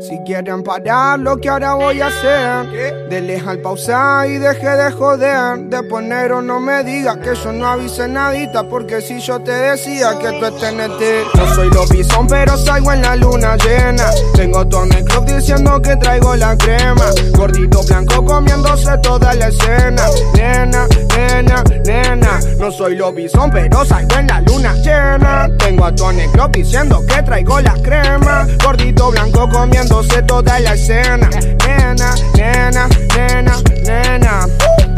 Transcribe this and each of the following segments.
Si quieren parar lo que ahora voy a hacer, denle al pausar y deje de joder. De poner o no me diga que yo no avise nadita, porque si yo te decía que tú es TNT. No soy lobizón, pero salgo en la luna llena. Tengo Tony Club diciendo que traigo la crema. Gordito blanco comiéndose toda la escena. Nena, nena, nena. No soy lobizón, pero salgo en la luna llena. Tengo a Tony Club diciendo que traigo la crema. Gordito blanco comiendo sé toda la escena. Nena, nena, nena, nena.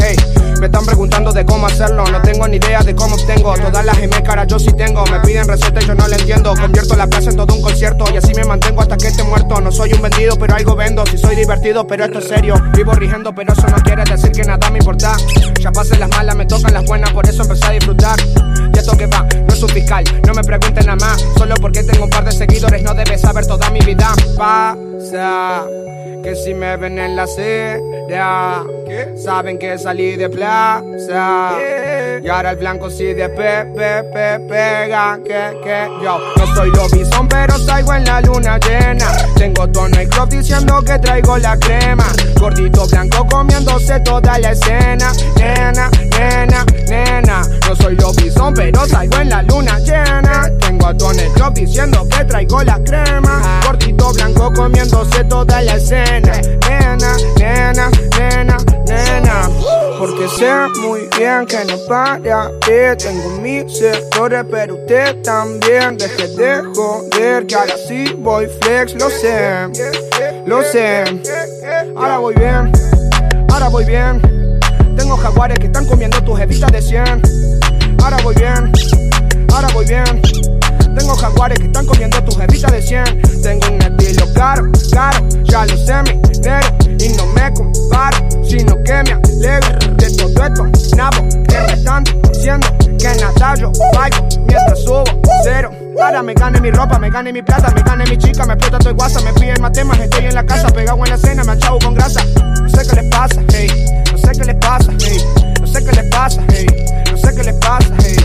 Hey, me están preguntando de cómo hacerlo. No ni idea de cómo obtengo. Todas las M cara yo sí tengo. Me piden recetas y yo no la entiendo. Convierto la plaza en todo un concierto. Y así me mantengo hasta que esté muerto. No soy un vendido, pero algo vendo. Si soy divertido, pero esto es serio. Vivo rigiendo, pero eso no quiere decir que nada me importa. Ya pasé las malas, me tocan las buenas, por eso empecé a disfrutar. Y esto que va, no es un fiscal. No me pregunten nada más. Solo porque tengo un par de seguidores, no debes saber toda mi vida. Pasa que si me ven en la acera, saben que salí de plaza. Y ahora el blanco sí de pe, pe, pe, pega, que, que yo no soy lobizón, pero salgo en la luna llena. Tengo tono y crop diciendo que traigo la crema. Gordito blanco comiéndose toda la escena. Nena, nena, nena. No soy lobizón, pero salgo en la luna llena. Tengo a Tony Club diciendo que traigo la crema. Gordito blanco comiéndose toda la escena. Nena, nena, sé muy bien que no para de Tengo mis sectores, pero usted también. Deje de joder, que ahora sí voy flex, lo sé, lo sé. Ahora voy bien, ahora voy bien. Tengo jaguares que están comiendo tus evitas de 100. Ahora voy bien, ahora voy bien. Tengo jaguares que están comiendo tus evitas de 100. Tengo un estilo caro, caro, ya lo sé, mi me gane mi ropa, me gane mi plata, me gane mi chica, me explota todo guasa, me piden más temas, estoy en la casa, pegado en la cena, me achavo con grasa. No sé qué les pasa, hey, no sé qué les pasa, hey, no sé qué les pasa, hey, no sé qué les pasa, hey.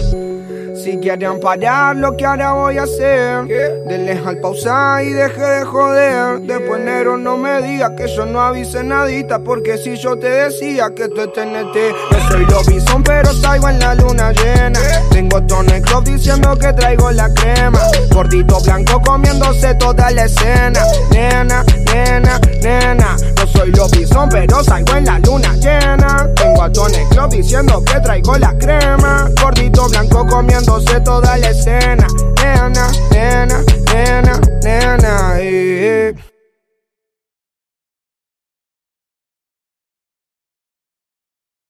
Si quieren parar lo que ahora voy a hacer, denle al pausar y deje de joder. De poner o no me diga que yo no avise nadita, porque si yo te decía que tú es TNT, no soy lobizón, pero Diciendo que traigo la crema. Gordito blanco comiéndose toda la escena. Nena, nena, nena. No soy lobizón, pero salgo en la luna llena. Tengo a Tony Club diciendo que traigo la crema. Gordito blanco comiéndose toda la escena. Nena, nena, nena, nena. eh, eh.